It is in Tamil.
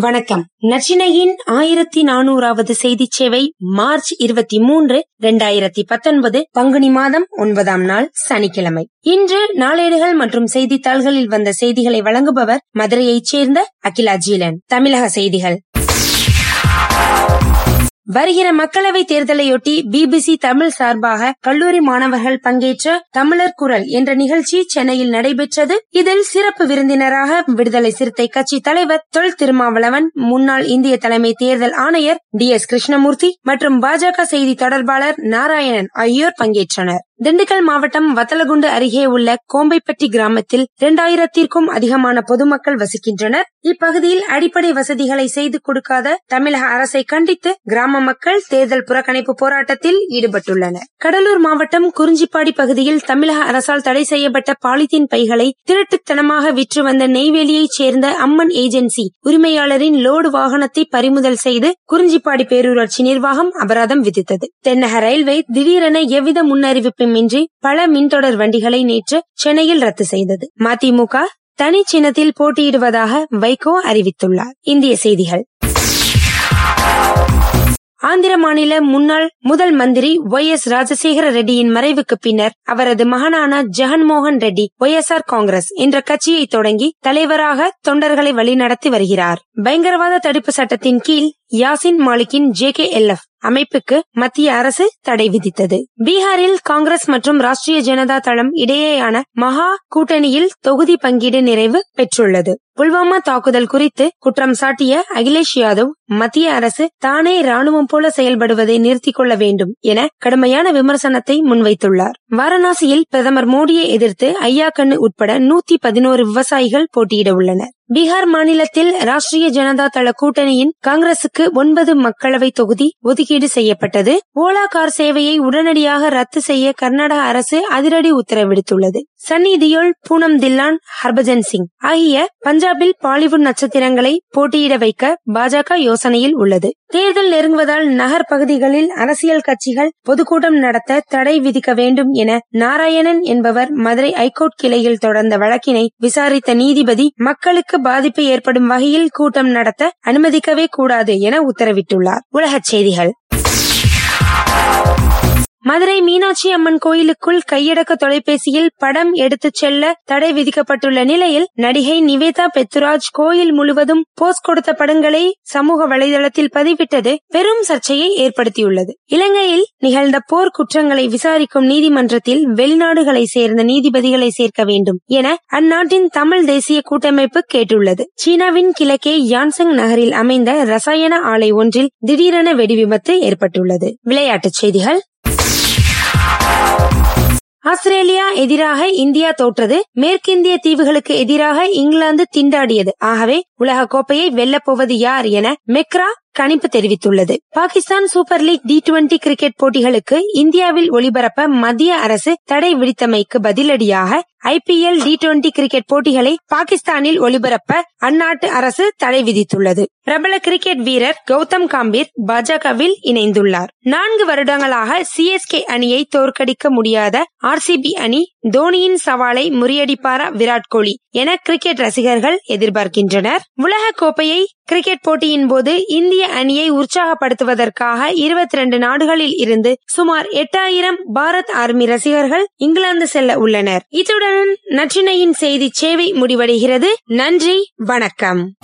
வணக்கம். நச்சினையின் ஆயிரத்தி நானூறாவது செய்தி சேவை மார்ச் இருபத்தி மூன்று இரண்டாயிரத்தி பத்தொன்பது பங்குனி மாதம் ஒன்பதாம் நாள் சனிக்கிழமை. இன்று நாளேடுகள் மற்றும் செய்தித்தாள்களில் வந்த செய்திகளை வழங்குபவர் மதுரையைச் சேர்ந்த அகிலா ஜீலன் தமிழக செய்திகள். வருகிற மக்களவை தேர்தலையொட்டி பிபிசி தமிழ் சார்பாக கல்லூரி மாணவர்கள் பங்கேற்ற தமிழர் குரல் என்ற நிகழ்ச்சி சென்னையில் நடைபெற்றது. இதில் சிறப்பு விருந்தினராக விடுதலை சிறுத்தை கட்சி தலைவர் தொல் திருமாவளவன் முன்னாள் இந்திய தலைமை தேர்தல் ஆணையர் டி எஸ் கிருஷ்ணமூர்த்தி மற்றும் பாஜக செய்தி தொடர்பாளர் நாராயணன் ஆகியோர் பங்கேற்றனர். திண்டுக்கல் மாவட்டம் வத்தலகுண்டு அருகே உள்ள கோம்பைப்பட்டி கிராமத்தில் இரண்டாயிரத்திற்கும் அதிகமான பொதுமக்கள் வசிக்கின்றனர். இப்பகுதியில் அடிப்படை வசதிகளை செய்து கொடுக்காத தமிழக அரசை கண்டித்து கிராம மக்கள் தேர்தல் புறக்கணிப்பு போராட்டத்தில் ஈடுபட்டுள்ளனர். கடலூர் மாவட்டம் குறிஞ்சிப்பாடி பகுதியில் தமிழக அரசால் தடை செய்யப்பட்ட பாலித்தீன் பைகளை திருட்டுத்தனமாக விற்று வந்த நெய்வேலியைச் சேர்ந்த அம்மன் ஏஜென்சி உரிமையாளரின் லோடு வாகனத்தை பறிமுதல் செய்து குறிஞ்சிப்பாடி பேரூராட்சி நிர்வாகம் அபராதம் விதித்தது. தென்னக ரயில்வே திடீரென எவ்வித முன்னறிவிப்பும் இன்றி பல மின்தொடர் வண்டிகளை நேற்று சென்னையில் ரத்து செய்தது. மதிமுக தனி சின்னத்தில் போட்டியிடுவதாக வைகோ அறிவித்துள்ளார். இந்திய செய்திகள். ஆந்திர மாநில முன்னாள் முதல் மந்திரி ஒய் எஸ் ராஜசேகர ரெட்டியின் மறைவுக்கு பின்னர் அவரது மகனான Jaganmohan Reddy Y S R Congress என்ற கட்சியை தொடங்கி தலைவராக தொண்டர்களை வழிநடத்தி வருகிறார். பயங்கரவாத தடுப்பு சட்டத்தின் கீழ் யாசின் மாலிக்கின் ஜே கே எல் எஃப் அமைப்புக்கு மத்திய அரசு தடை விதித்தது. பீகாரில் காங்கிரஸ் மற்றும் ராஷ்டிரிய ஜனதா தளம் இடையேயான மகா கூட்டணியில் தொகுதி பங்கீடு நிறைவு பெற்றுள்ளது. புல்வாமா தாக்குதல் குறித்து குற்றம் சாட்டிய அகிலேஷ் யாதவ் மத்திய அரசு தானே ராணுவம் போல செயல்படுவதை நிறுத்திக் கொள்ள வேண்டும் என கடுமையான விமர்சனத்தை முன்வைத்துள்ளார். வாரணாசியில் பிரதமர் மோடியை எதிர்த்து ஐயாக்கண்ணு உட்பட நூத்தி பதினோரு விவசாயிகள் போட்டியிட உள்ளனர். பீகார் மாநிலத்தில் ராஷ்டிரிய ஜனதா தள கூட்டணியின் காங்கிரசுக்கு ஒன்பது மக்களவை தொகுதி ஒதுக்கீடு செய்யப்பட்டது. ஓலா கார் சேவையை உடனடியாக ரத்து செய்ய கர்நாடக அரசு அதிரடி உத்தரவிடுத்துள்ளது. சன்னி தியோல் பூனம் தில்லான் ஹர்பஜன் சிங் ஆகிய பஞ்சாபில் பாலிவுட் நட்சத்திரங்களை போட்டியிட வைக்க பாஜக யோசனையில் உள்ளது. தேர்தல் நெருங்குவதால் நகர் பகுதிகளில் அரசியல் கட்சிகள் பொதுக்கூட்டம் நடத்த தடை விதிக்க வேண்டும் என நாராயணன் என்பவர் மதுரை ஐகோர்ட் கிளையில் தொடர்ந்த வழக்கினை விசாரித்த நீதிபதி மக்களுக்கு பாதிப்பு ஏற்படும் வகையில் கூட்டம் நடத்த அனுமதிக்கவே கூடாது என உத்தரவிட்டுள்ளார். உலகச் செய்திகள். மதுரை மீனாட்சி அம்மன் கோயிலுக்குள் கையடக்க தொலைபேசியில் படம் எடுத்துச் செல்ல தடை விதிக்கப்பட்டுள்ள நிலையில் நடிகை நிவேதா பெத்துராஜ் கோயில் முழுவதும் போஸ்ட் கொடுத்த படங்களை சமூக வலைதளத்தில் பதிவிட்டது பெரும் சர்ச்சையை ஏற்படுத்தியுள்ளது. இலங்கையில் நிகழ்ந்த போர் குற்றங்களை விசாரிக்கும் நீதிமன்றத்தில் வெளிநாடுகளை சேர்ந்த நீதிபதிகளை சேர்க்க வேண்டும் என அந்நாட்டின் தமிழ் தேசிய கூட்டமைப்பு கேட்டுள்ளது. சீனாவின் கிழக்கே யான்சங் நகரில் அமைந்த ரசாயன ஆலை ஒன்றில் திடீரென வெடிவிபத்து ஏற்பட்டுள்ளது. விளையாட்டுச் செய்திகள் ஆஸ்திரேலியா எதிராக இந்தியா தோற்றது. மேற்கிந்திய தீவுகளுக்கு எதிராக இங்கிலாந்து திண்டாடியது. ஆகவே உலக கோப்பையை வெல்லப்போவது யார் என மெக்ரா கணிப்பு தெரிவித்துள்ளது. Pakistan super league T twenty cricket போட்டிகளுக்கு இந்தியாவில் ஒளிபரப்ப மத்திய அரசு தடை விதித்தமைக்கு பதிலடியாக ஐபிஎல் டி டுவெண்டி கிரிக்கெட் போட்டிகளை பாகிஸ்தானில் ஒளிபரப்ப அந்நாட்டு அரசு தடை விதித்துள்ளது. பிரபல கிரிக்கெட் வீரர் கௌதம் காம்பீர் பாஜகவில் இணைந்துள்ளார். நான்கு வருடங்களாக சிஎஸ்கே அணியை தோற்கடிக்க முடியாத ஆர்சிபி அணி தோனியின் சவாலை முறியடிப்பாரா விராட் கோலி. என கிரிக்கெட் ரசிகர்கள் எதிர்பார்க்கின்றனர். உலக கோப்பையை கிரிக்கெட் போட்டியின் போது இந்திய அணியை உற்சாகப்படுத்துவதற்காக இருபத்தி ரெண்டு நாடுகளில் இருந்து சுமார் எட்டாயிரம் பாரத் ஆர்மி ரசிகர்கள் இங்கிலாந்து செல்ல உள்ளனர். இத்துடன் நற்றினையின் செய்தி சேவை முடிவடைகிறது. நன்றி வணக்கம்.